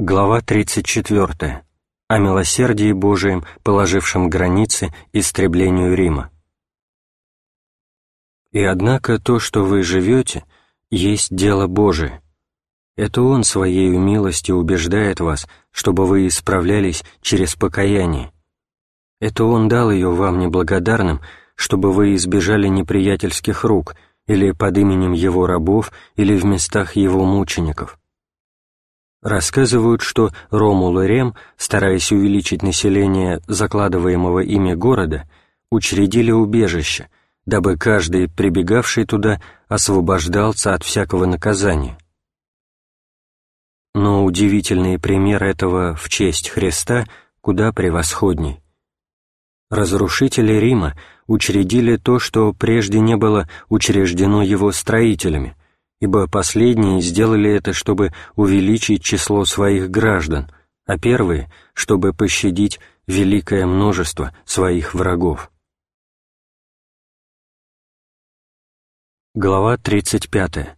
Глава 34. О милосердии Божием, положившем границы истреблению Рима. «И однако то, что вы живете, есть дело Божие. Это Он Своею милостью убеждает вас, чтобы вы исправлялись через покаяние. Это Он дал ее вам неблагодарным, чтобы вы избежали неприятельских рук или под именем Его рабов, или в местах Его мучеников» Рассказывают, что Ромул и Рем, стараясь увеличить население закладываемого ими города, учредили убежище, дабы каждый, прибегавший туда, освобождался от всякого наказания. Но удивительный пример этого в честь Христа куда превосходней. Разрушители Рима учредили то, что прежде не было учреждено его строителями, ибо последние сделали это, чтобы увеличить число своих граждан, а первые — чтобы пощадить великое множество своих врагов. Глава 35.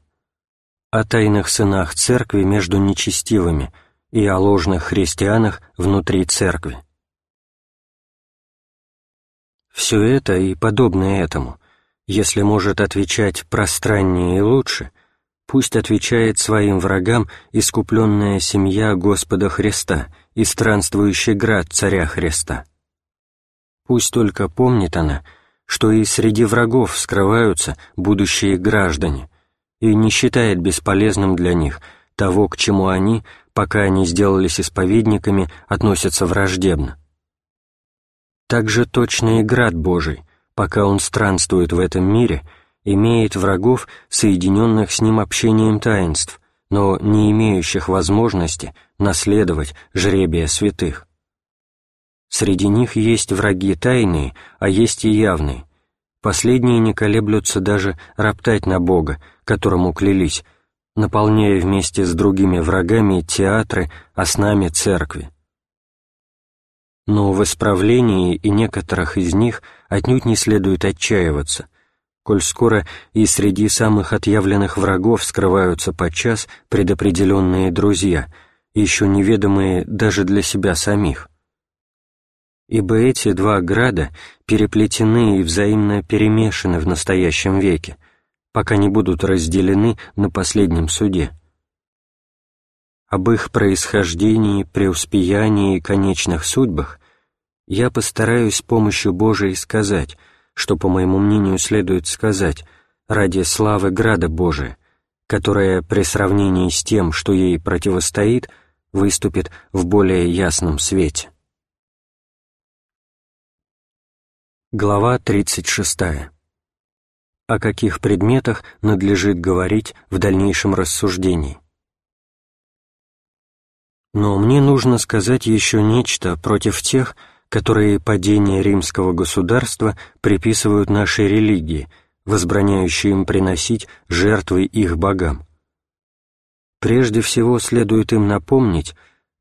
О тайных сынах церкви между нечестивыми и о ложных христианах внутри церкви. Все это и подобное этому, если может отвечать пространнее и лучше — пусть отвечает своим врагам искупленная семья Господа Христа и странствующий град Царя Христа. Пусть только помнит она, что и среди врагов скрываются будущие граждане, и не считает бесполезным для них того, к чему они, пока они сделались исповедниками, относятся враждебно. Также точно и град Божий, пока он странствует в этом мире — имеет врагов, соединенных с ним общением таинств, но не имеющих возможности наследовать жребия святых. Среди них есть враги тайные, а есть и явные. Последние не колеблются даже роптать на Бога, которому клялись, наполняя вместе с другими врагами театры, а с нами церкви. Но в исправлении и некоторых из них отнюдь не следует отчаиваться — коль скоро и среди самых отъявленных врагов скрываются подчас предопределенные друзья, еще неведомые даже для себя самих. Ибо эти два града переплетены и взаимно перемешаны в настоящем веке, пока не будут разделены на последнем суде. Об их происхождении, преуспеянии и конечных судьбах я постараюсь с помощью Божией сказать — что, по моему мнению, следует сказать, ради славы Града Божия, которая при сравнении с тем, что ей противостоит, выступит в более ясном свете. Глава 36. О каких предметах надлежит говорить в дальнейшем рассуждении. Но мне нужно сказать еще нечто против тех, которые падение римского государства приписывают нашей религии, возбраняющей им приносить жертвы их богам. Прежде всего следует им напомнить,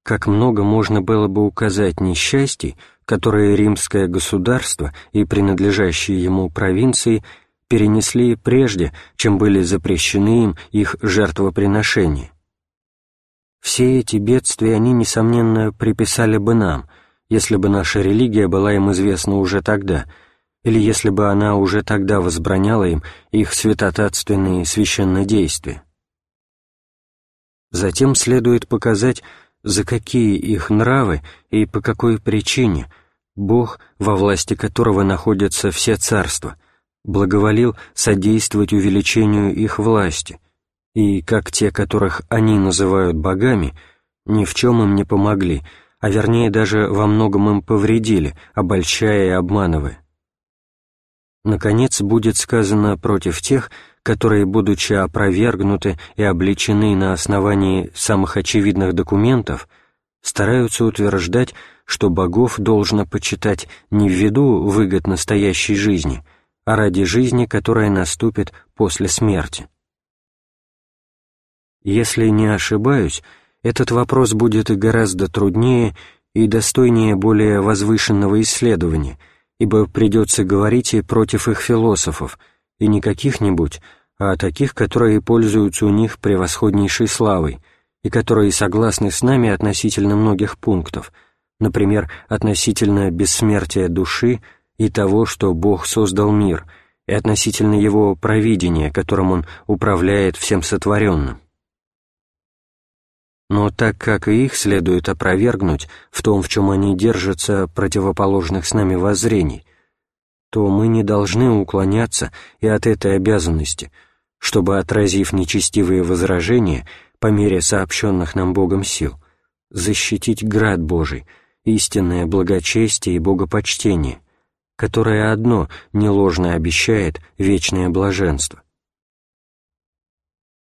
как много можно было бы указать несчастий, которые римское государство и принадлежащие ему провинции перенесли прежде, чем были запрещены им их жертвоприношения. Все эти бедствия они, несомненно, приписали бы нам – если бы наша религия была им известна уже тогда, или если бы она уже тогда возбраняла им их святотатственные священнодействия. Затем следует показать, за какие их нравы и по какой причине Бог, во власти которого находятся все царства, благоволил содействовать увеличению их власти, и как те, которых они называют богами, ни в чем им не помогли — а вернее даже во многом им повредили, обольщая и обманывая. Наконец, будет сказано против тех, которые, будучи опровергнуты и обличены на основании самых очевидных документов, стараются утверждать, что богов должно почитать не ввиду выгод настоящей жизни, а ради жизни, которая наступит после смерти. Если не ошибаюсь, этот вопрос будет гораздо труднее и достойнее более возвышенного исследования, ибо придется говорить и против их философов, и не каких-нибудь, а таких, которые пользуются у них превосходнейшей славой, и которые согласны с нами относительно многих пунктов, например, относительно бессмертия души и того, что Бог создал мир, и относительно Его провидения, которым Он управляет всем сотворенным. Но так как и их следует опровергнуть в том, в чем они держатся противоположных с нами воззрений, то мы не должны уклоняться и от этой обязанности, чтобы, отразив нечестивые возражения по мере сообщенных нам Богом сил, защитить град Божий, истинное благочестие и богопочтение, которое одно неложно обещает вечное блаженство.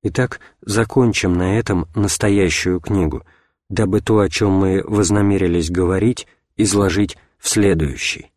Итак, закончим на этом настоящую книгу, дабы то, о чем мы вознамерились говорить, изложить в следующей.